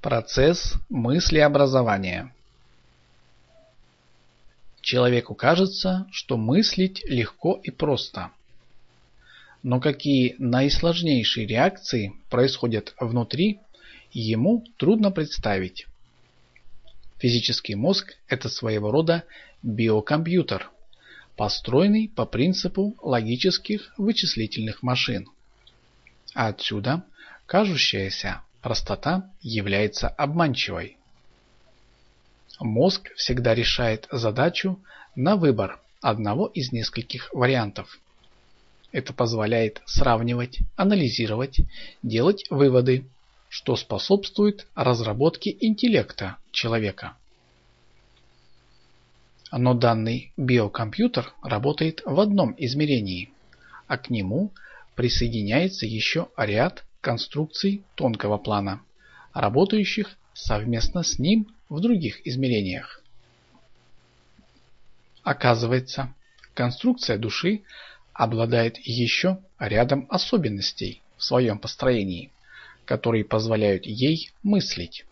Процесс мыслеобразования Человеку кажется, что мыслить легко и просто. Но какие наисложнейшие реакции происходят внутри, ему трудно представить. Физический мозг – это своего рода биокомпьютер, построенный по принципу логических вычислительных машин. А отсюда кажущаяся простота является обманчивой. Мозг всегда решает задачу на выбор одного из нескольких вариантов. Это позволяет сравнивать, анализировать, делать выводы, что способствует разработке интеллекта человека. Но данный биокомпьютер работает в одном измерении, а к нему присоединяется еще ряд конструкций тонкого плана, работающих совместно с ним в других измерениях. Оказывается, конструкция души обладает еще рядом особенностей в своем построении, которые позволяют ей мыслить.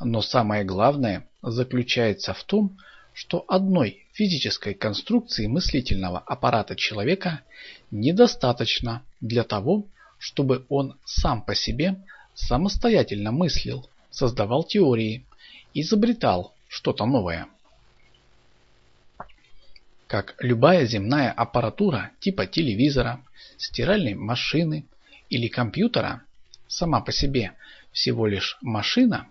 Но самое главное заключается в том, что одной физической конструкции мыслительного аппарата человека недостаточно для того, чтобы он сам по себе самостоятельно мыслил, создавал теории, изобретал что-то новое. Как любая земная аппаратура типа телевизора, стиральной машины или компьютера сама по себе всего лишь машина,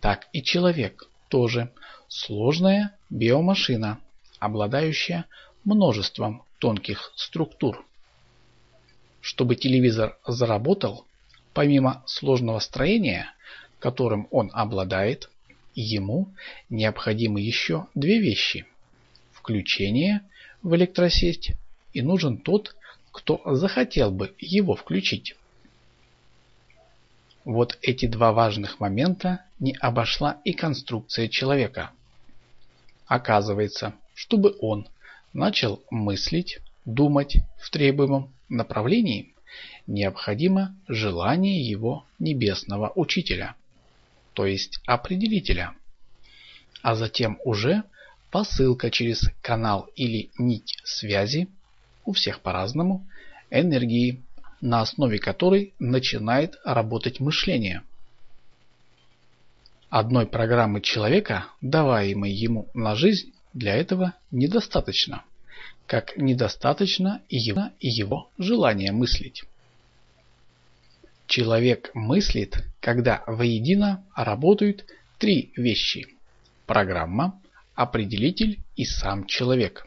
так и человек тоже сложная биомашина, обладающая множеством тонких структур. Чтобы телевизор заработал, помимо сложного строения, которым он обладает, ему необходимы еще две вещи. Включение в электросеть и нужен тот, кто захотел бы его включить. Вот эти два важных момента не обошла и конструкция человека. Оказывается, чтобы он начал мыслить, думать в требуемом направлении необходимо желание его небесного учителя, то есть определителя, а затем уже посылка через канал или нить связи, у всех по-разному, энергии, на основе которой начинает работать мышление. Одной программы человека, даваемой ему на жизнь, для этого недостаточно как недостаточно и его, и его желание мыслить. Человек мыслит, когда воедино работают три вещи – программа, определитель и сам человек.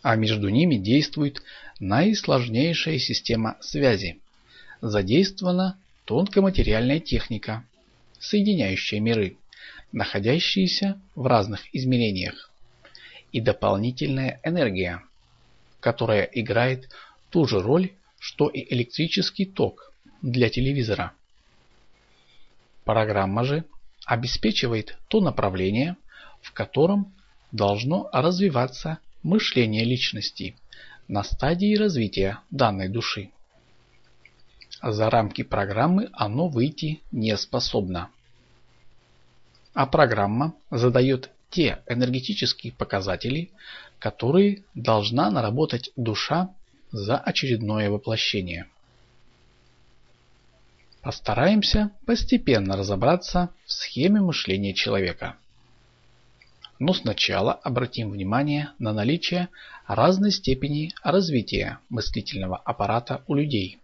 А между ними действует наисложнейшая система связи. Задействована тонкоматериальная техника, соединяющая миры, находящиеся в разных измерениях и дополнительная энергия, которая играет ту же роль, что и электрический ток для телевизора. Программа же обеспечивает то направление, в котором должно развиваться мышление личности на стадии развития данной души. За рамки программы оно выйти не способно. А программа задает те энергетические показатели, которые должна наработать душа за очередное воплощение. Постараемся постепенно разобраться в схеме мышления человека. Но сначала обратим внимание на наличие разной степени развития мыслительного аппарата у людей.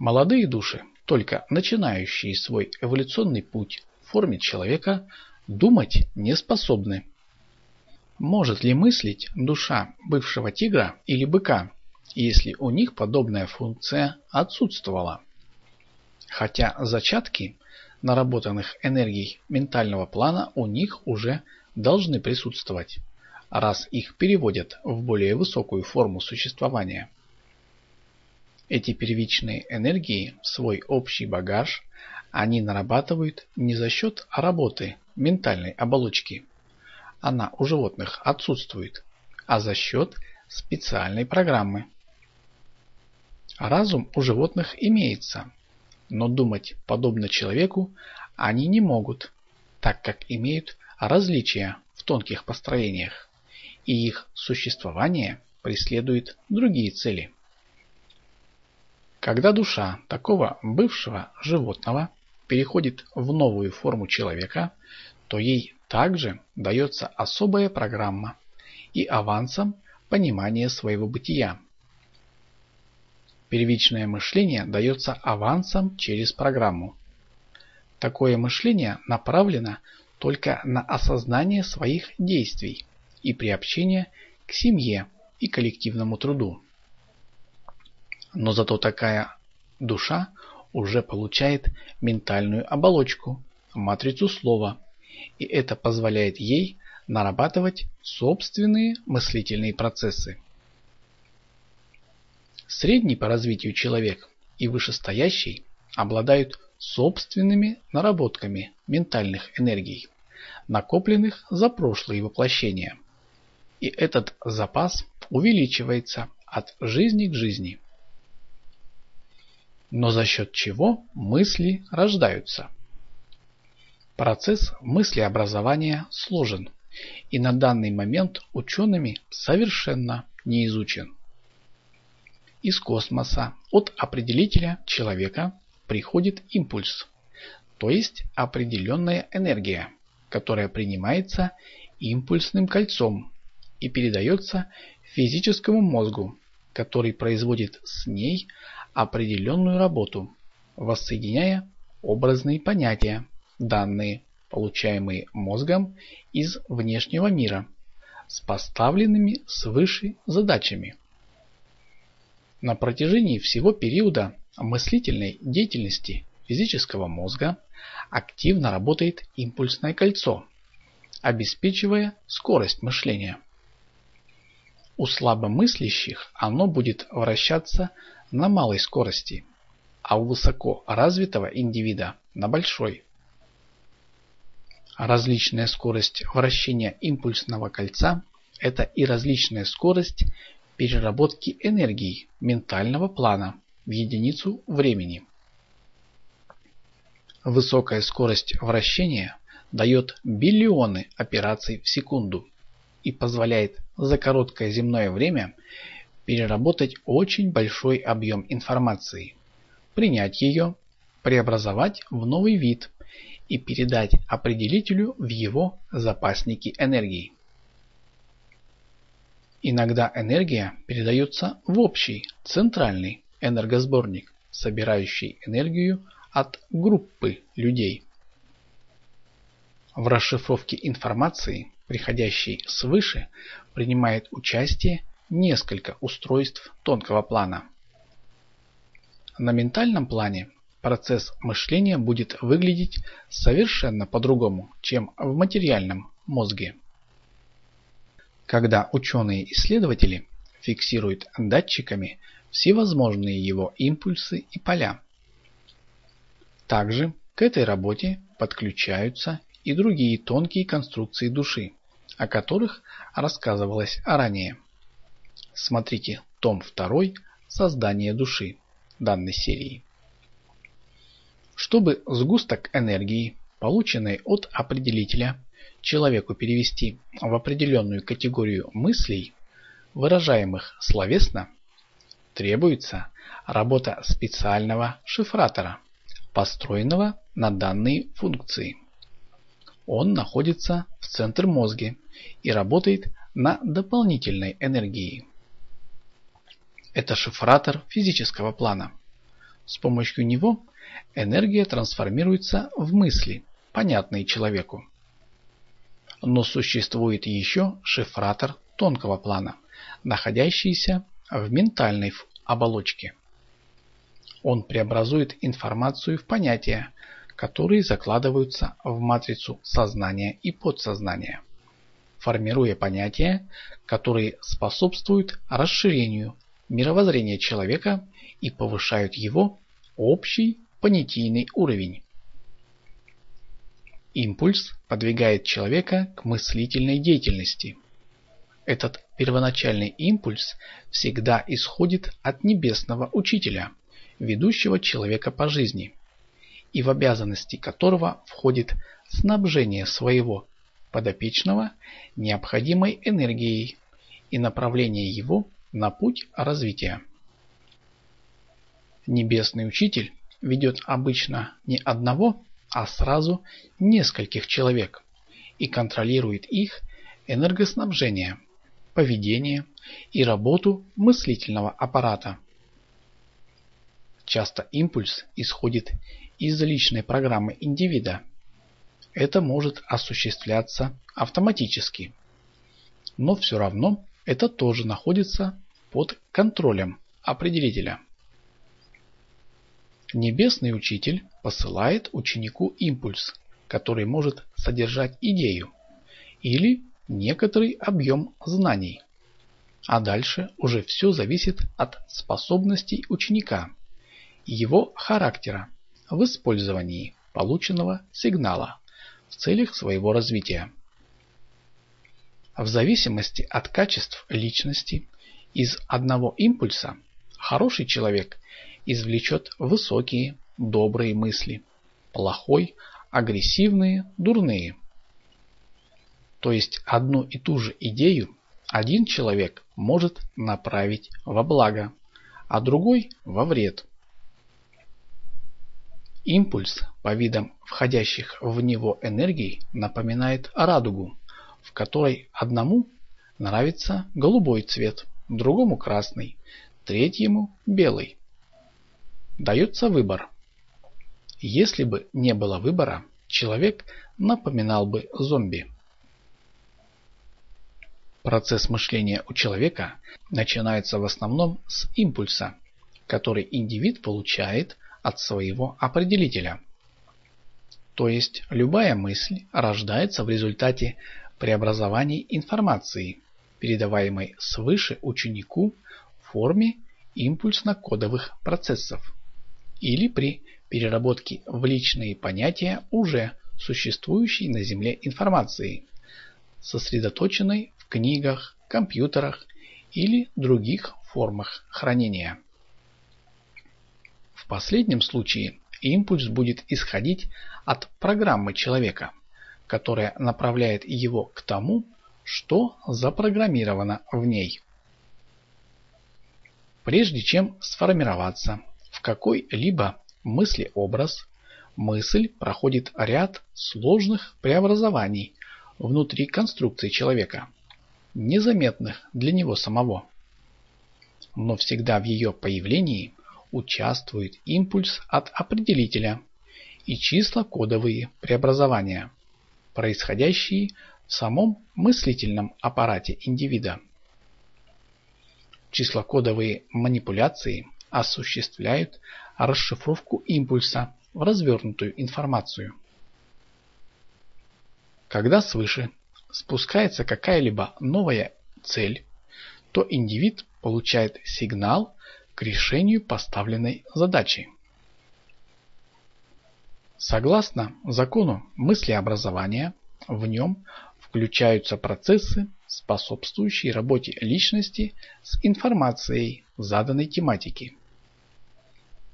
Молодые души, только начинающие свой эволюционный путь в форме человека, думать не способны. Может ли мыслить душа бывшего тигра или быка, если у них подобная функция отсутствовала? Хотя зачатки наработанных энергий ментального плана у них уже должны присутствовать, раз их переводят в более высокую форму существования. Эти первичные энергии свой общий багаж они нарабатывают не за счет работы ментальной оболочки. Она у животных отсутствует, а за счет специальной программы. Разум у животных имеется, но думать подобно человеку они не могут, так как имеют различия в тонких построениях, и их существование преследует другие цели. Когда душа такого бывшего животного переходит в новую форму человека, то ей также дается особая программа и авансом понимание своего бытия. Первичное мышление дается авансом через программу. Такое мышление направлено только на осознание своих действий и приобщение к семье и коллективному труду. Но зато такая душа уже получает ментальную оболочку, матрицу слова, и это позволяет ей нарабатывать собственные мыслительные процессы. Средний по развитию человек и вышестоящий обладают собственными наработками ментальных энергий, накопленных за прошлые воплощения. И этот запас увеличивается от жизни к жизни. Но за счет чего мысли рождаются? Процесс мыслеобразования сложен и на данный момент учеными совершенно не изучен. Из космоса от определителя человека приходит импульс, то есть определенная энергия, которая принимается импульсным кольцом и передается физическому мозгу, который производит с ней определенную работу, воссоединяя образные понятия, данные, получаемые мозгом из внешнего мира, с поставленными свыше задачами. На протяжении всего периода мыслительной деятельности физического мозга активно работает импульсное кольцо, обеспечивая скорость мышления. У слабомыслящих оно будет вращаться на малой скорости, а у высоко развитого индивида на большой. Различная скорость вращения импульсного кольца – это и различная скорость переработки энергии ментального плана в единицу времени. Высокая скорость вращения дает биллионы операций в секунду и позволяет за короткое земное время переработать очень большой объем информации, принять ее, преобразовать в новый вид и передать определителю в его запасники энергии. Иногда энергия передается в общий, центральный энергосборник, собирающий энергию от группы людей. В расшифровке информации, приходящей свыше, принимает участие несколько устройств тонкого плана. На ментальном плане процесс мышления будет выглядеть совершенно по-другому, чем в материальном мозге когда ученые-исследователи фиксируют датчиками всевозможные его импульсы и поля. Также к этой работе подключаются и другие тонкие конструкции души, о которых рассказывалось ранее. Смотрите том 2 «Создание души» данной серии. Чтобы сгусток энергии, полученной от определителя, человеку перевести в определенную категорию мыслей, выражаемых словесно, требуется работа специального шифратора, построенного на данные функции. Он находится в центре мозга и работает на дополнительной энергии. Это шифратор физического плана. С помощью него энергия трансформируется в мысли, понятные человеку. Но существует еще шифратор тонкого плана, находящийся в ментальной оболочке. Он преобразует информацию в понятия, которые закладываются в матрицу сознания и подсознания, формируя понятия, которые способствуют расширению мировоззрения человека и повышают его общий понятийный уровень. Импульс подвигает человека к мыслительной деятельности. Этот первоначальный импульс всегда исходит от небесного учителя, ведущего человека по жизни, и в обязанности которого входит снабжение своего подопечного необходимой энергией и направление его на путь развития. Небесный учитель ведет обычно не одного, а сразу нескольких человек и контролирует их энергоснабжение, поведение и работу мыслительного аппарата. Часто импульс исходит из личной программы индивида. Это может осуществляться автоматически. Но все равно это тоже находится под контролем определителя. Небесный учитель посылает ученику импульс, который может содержать идею или некоторый объем знаний. А дальше уже все зависит от способностей ученика его характера в использовании полученного сигнала в целях своего развития. В зависимости от качеств личности из одного импульса хороший человек извлечет высокие, добрые мысли, плохой, агрессивные, дурные. То есть одну и ту же идею один человек может направить во благо, а другой во вред. Импульс по видам входящих в него энергий напоминает радугу, в которой одному нравится голубой цвет, другому красный, третьему белый. Дается выбор. Если бы не было выбора, человек напоминал бы зомби. Процесс мышления у человека начинается в основном с импульса, который индивид получает от своего определителя. То есть любая мысль рождается в результате преобразований информации, передаваемой свыше ученику в форме импульсно-кодовых процессов или при переработке в личные понятия уже существующей на Земле информации, сосредоточенной в книгах, компьютерах или других формах хранения. В последнем случае импульс будет исходить от программы человека, которая направляет его к тому, что запрограммировано в ней. Прежде чем сформироваться в какой-либо мыслеобраз, мысль проходит ряд сложных преобразований внутри конструкции человека, незаметных для него самого. Но всегда в ее появлении участвует импульс от определителя и число-кодовые преобразования, происходящие в самом мыслительном аппарате индивида. Числокодовые манипуляции осуществляют расшифровку импульса в развернутую информацию. Когда свыше спускается какая-либо новая цель, то индивид получает сигнал к решению поставленной задачи. Согласно закону мыслеобразования, в нем включаются процессы, способствующие работе личности с информацией заданной тематики.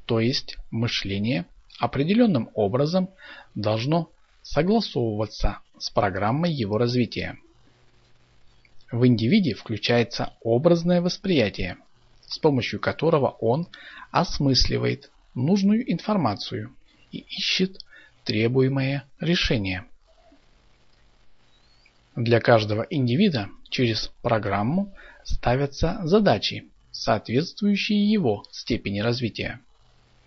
То есть мышление определенным образом должно согласовываться с программой его развития. В индивиде включается образное восприятие, с помощью которого он осмысливает нужную информацию и ищет требуемое решение. Для каждого индивида через программу ставятся задачи, соответствующие его степени развития.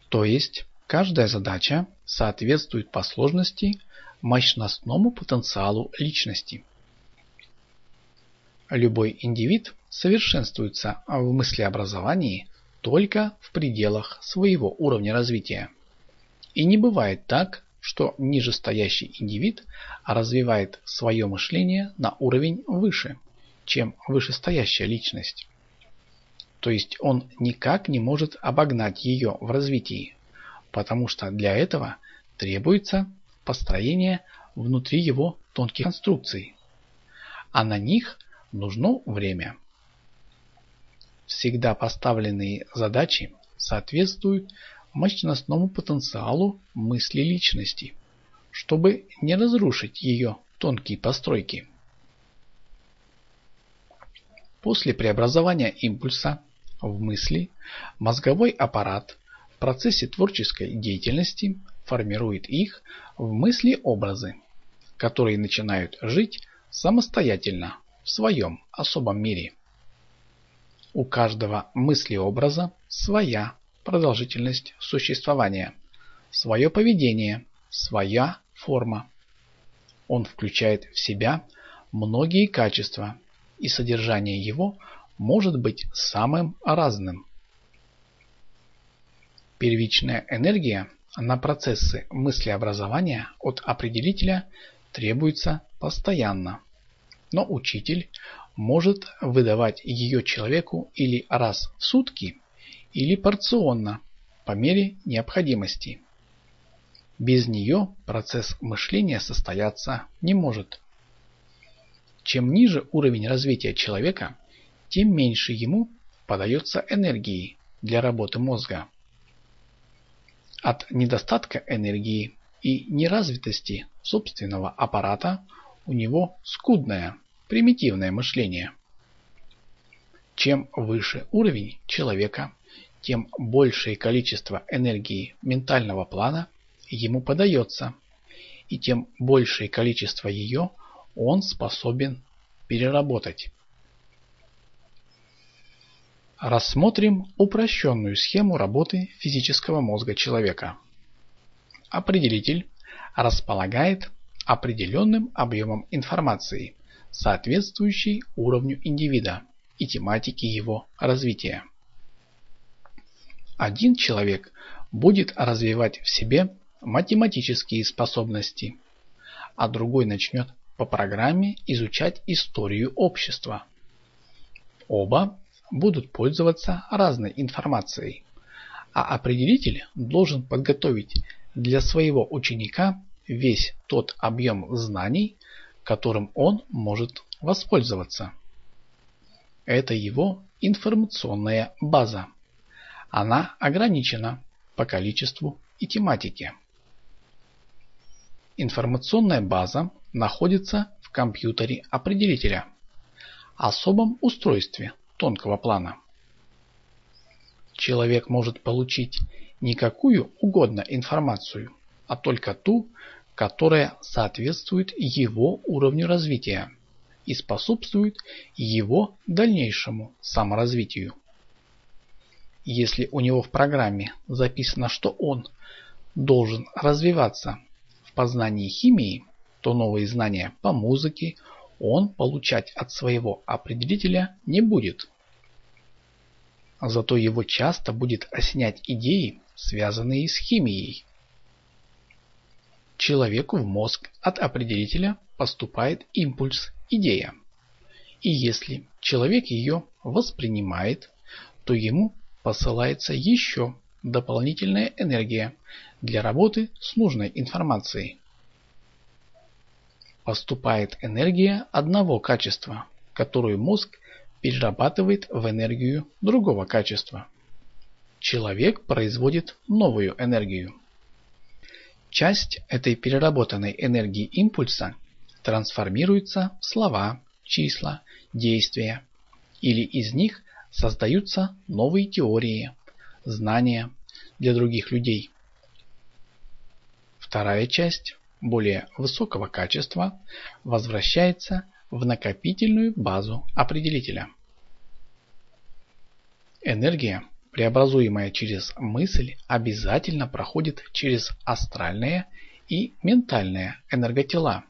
То есть каждая задача соответствует по сложности мощностному потенциалу личности. Любой индивид совершенствуется в мыслеобразовании только в пределах своего уровня развития. И не бывает так, что нижестоящий индивид развивает свое мышление на уровень выше, чем вышестоящая личность. То есть он никак не может обогнать ее в развитии, потому что для этого требуется построение внутри его тонких конструкций, а на них нужно время. Всегда поставленные задачи соответствуют мощностному потенциалу мысли личности, чтобы не разрушить ее тонкие постройки. После преобразования импульса в мысли мозговой аппарат в процессе творческой деятельности формирует их в мысли-образы, которые начинают жить самостоятельно в своем особом мире. У каждого мысли-образа своя продолжительность существования, свое поведение, своя форма. Он включает в себя многие качества, и содержание его может быть самым разным. Первичная энергия на процессы мыслеобразования от определителя требуется постоянно, но учитель может выдавать ее человеку или раз в сутки, или порционно, по мере необходимости. Без нее процесс мышления состояться не может. Чем ниже уровень развития человека, тем меньше ему подается энергии для работы мозга. От недостатка энергии и неразвитости собственного аппарата у него скудное, примитивное мышление. Чем выше уровень человека, тем большее количество энергии ментального плана ему подается, и тем большее количество ее он способен переработать. Рассмотрим упрощенную схему работы физического мозга человека. Определитель располагает определенным объемом информации, соответствующей уровню индивида и тематике его развития. Один человек будет развивать в себе математические способности, а другой начнет по программе изучать историю общества. Оба будут пользоваться разной информацией, а определитель должен подготовить для своего ученика весь тот объем знаний, которым он может воспользоваться. Это его информационная база. Она ограничена по количеству и тематике. Информационная база находится в компьютере определителя, особом устройстве тонкого плана. Человек может получить не какую угодно информацию, а только ту, которая соответствует его уровню развития и способствует его дальнейшему саморазвитию. Если у него в программе записано, что он должен развиваться в познании химии, то новые знания по музыке он получать от своего определителя не будет. Зато его часто будет осенять идеи, связанные с химией. Человеку в мозг от определителя поступает импульс, идея. И если человек ее воспринимает, то ему посылается еще дополнительная энергия для работы с нужной информацией. Поступает энергия одного качества, которую мозг перерабатывает в энергию другого качества. Человек производит новую энергию. Часть этой переработанной энергии импульса трансформируется в слова, числа, действия, или из них создаются новые теории, знания для других людей. Вторая часть, более высокого качества, возвращается в накопительную базу определителя. Энергия преобразуемая через мысль, обязательно проходит через астральные и ментальные энерготела,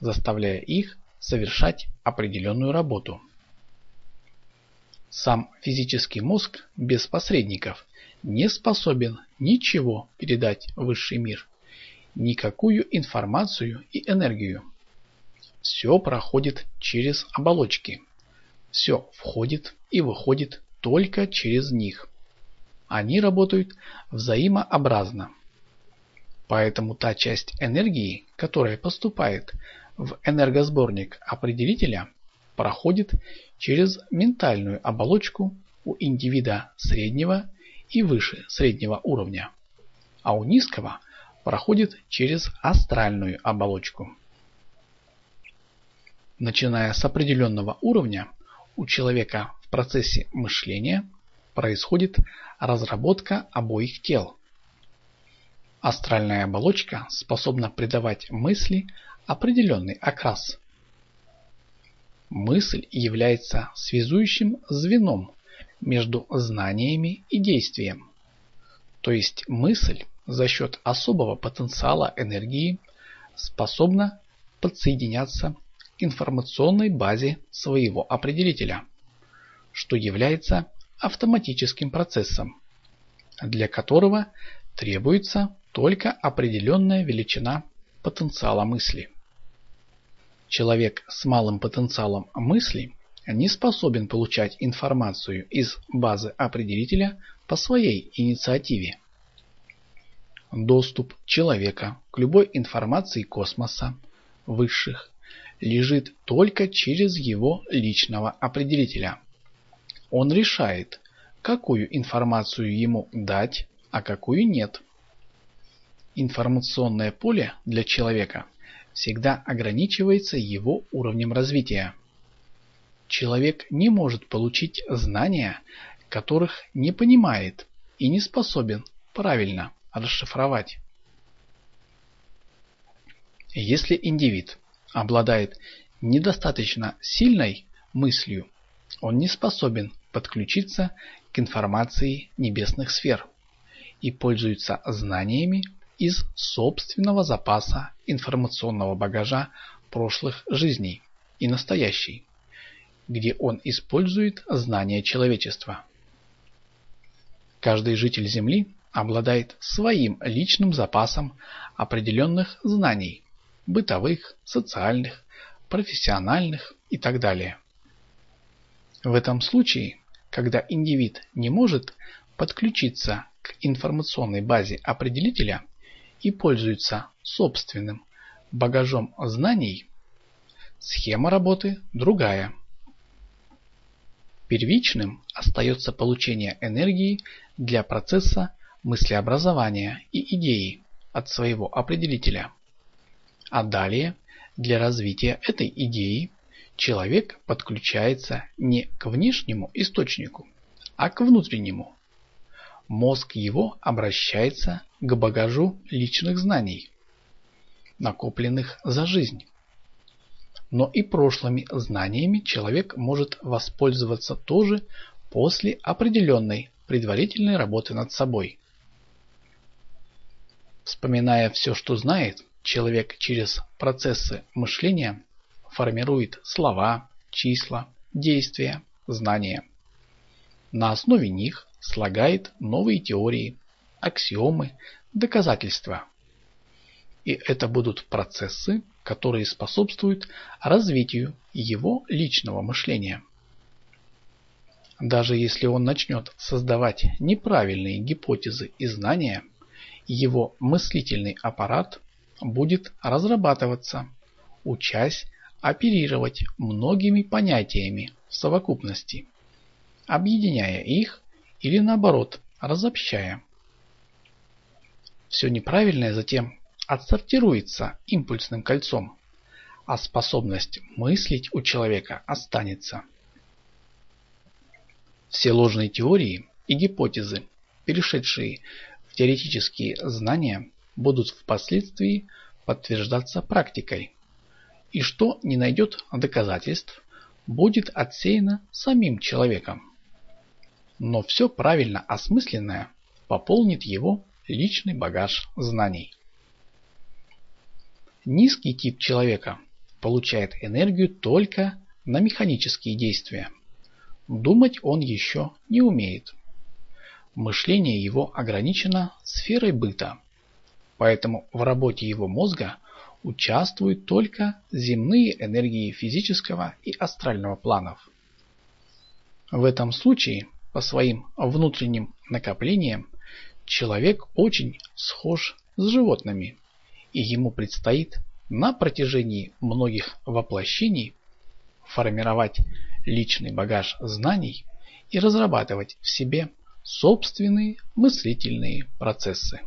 заставляя их совершать определенную работу. Сам физический мозг без посредников не способен ничего передать в высший мир, никакую информацию и энергию. Все проходит через оболочки. Все входит и выходит только через них. Они работают взаимообразно. Поэтому та часть энергии, которая поступает в энергосборник определителя, проходит через ментальную оболочку у индивида среднего и выше среднего уровня, а у низкого проходит через астральную оболочку. Начиная с определенного уровня, у человека в процессе мышления происходит разработка обоих тел. Астральная оболочка способна придавать мысли определенный окрас. Мысль является связующим звеном между знаниями и действием. То есть мысль за счет особого потенциала энергии способна подсоединяться к информационной базе своего определителя, что является автоматическим процессом, для которого требуется только определенная величина потенциала мысли. Человек с малым потенциалом мысли не способен получать информацию из базы определителя по своей инициативе. Доступ человека к любой информации космоса, высших, лежит только через его личного определителя. Он решает, какую информацию ему дать, а какую нет. Информационное поле для человека всегда ограничивается его уровнем развития. Человек не может получить знания, которых не понимает и не способен правильно расшифровать. Если индивид обладает недостаточно сильной мыслью, он не способен подключиться к информации небесных сфер и пользуется знаниями из собственного запаса информационного багажа прошлых жизней и настоящей, где он использует знания человечества. Каждый житель Земли обладает своим личным запасом определенных знаний – бытовых, социальных, профессиональных и так далее. В этом случае, когда индивид не может подключиться к информационной базе определителя – и пользуется собственным багажом знаний, схема работы другая. Первичным остается получение энергии для процесса мыслеобразования и идеи от своего определителя. А далее для развития этой идеи человек подключается не к внешнему источнику, а к внутреннему мозг его обращается к багажу личных знаний, накопленных за жизнь. Но и прошлыми знаниями человек может воспользоваться тоже после определенной предварительной работы над собой. Вспоминая все, что знает, человек через процессы мышления формирует слова, числа, действия, знания. На основе них слагает новые теории, аксиомы, доказательства. И это будут процессы, которые способствуют развитию его личного мышления. Даже если он начнет создавать неправильные гипотезы и знания, его мыслительный аппарат будет разрабатываться, учась оперировать многими понятиями в совокупности, объединяя их или наоборот разобщая. Все неправильное затем отсортируется импульсным кольцом, а способность мыслить у человека останется. Все ложные теории и гипотезы, перешедшие в теоретические знания, будут впоследствии подтверждаться практикой, и что не найдет доказательств, будет отсеяно самим человеком но все правильно осмысленное пополнит его личный багаж знаний. Низкий тип человека получает энергию только на механические действия. Думать он еще не умеет. Мышление его ограничено сферой быта, поэтому в работе его мозга участвуют только земные энергии физического и астрального планов. В этом случае по своим внутренним накоплениям человек очень схож с животными, и ему предстоит на протяжении многих воплощений формировать личный багаж знаний и разрабатывать в себе собственные мыслительные процессы.